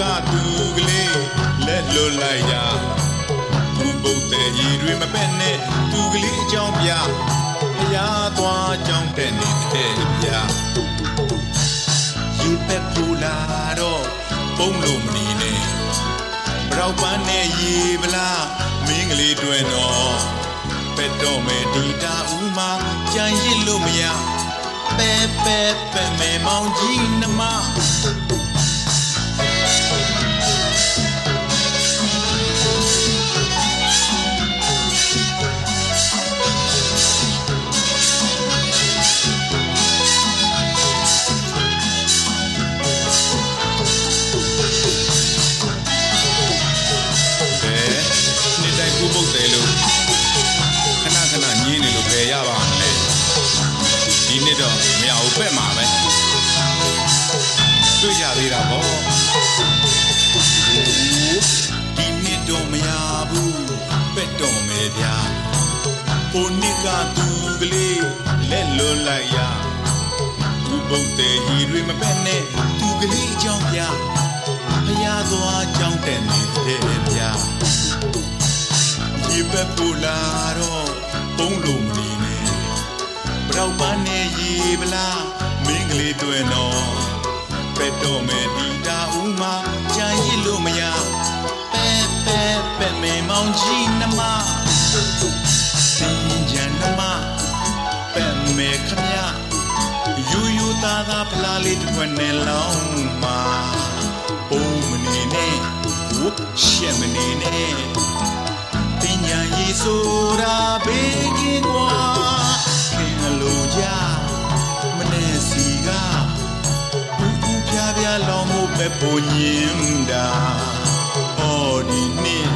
ကသူကလေးလက်လွတ်လိုက်ရသူပုတ်တဲ့ရည်တွေမပဲ့နဲ့သူကလေးအကြောင်းပြဖျားသွားကြောင်းတဲ့နေတဲ့ပြရေပက်ပူလာတော့ပုံလို့မနေနဲ့ဘရောက်ပန်းနဲ့ရေပလားမင်းကလေးတွင်တော့ပက်တော့မယ်ဒီတာဦးမှာကြံရစ်လို့မရပဲပဲပဲမဲမောင်ကြီးနှမ ကိုနှစ်ကသူကလေးလက်လွတ်လိုက်ရသူပုတ်တယ်ဟီတွေမပဲ့နဲ့သူကလေးအကြောင်းပြဖျားသွားကြောင်းတဲ့နေတဲ့ဗျာဒီပက်ပူလာတော့ပုံလို့မနေနဲ့ဘရောက်ပန်းနေရေပလားမင်းကလေးတွေ့တော့ပက်တော့မယ်ဒီတာဦးမှာကြံရစ်လို့မရပဲပဲပဲမေမောင်ကြီးနှမ စင်ကြံနှမပဲမေခမရယူယူသားသားဖလားလေးတစ်ခွက်နဲ့လောင်းမှာပုံမနေနဲ့ဝတ်ရှက်မနေနဲ့ပညာရေးဆိုတာဘေးကင်းကွာခင်လိုကြမနဲ့စီကဘူးဘူးပြပြလောင်းမှုပဲပုံညင်တာအော်ဒီနေ့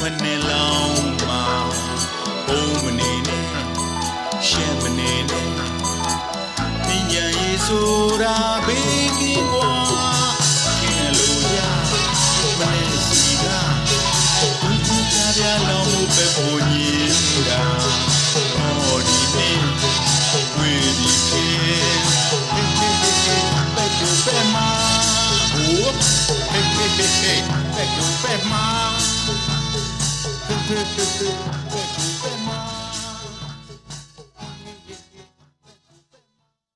လားလေးတစ်ခွက်နဲ့လောင်းမှာဘုံမနေနဲ့ရှက်မနေနဲ့ပညာရေးဆိုတာဘေးကင်းကွာ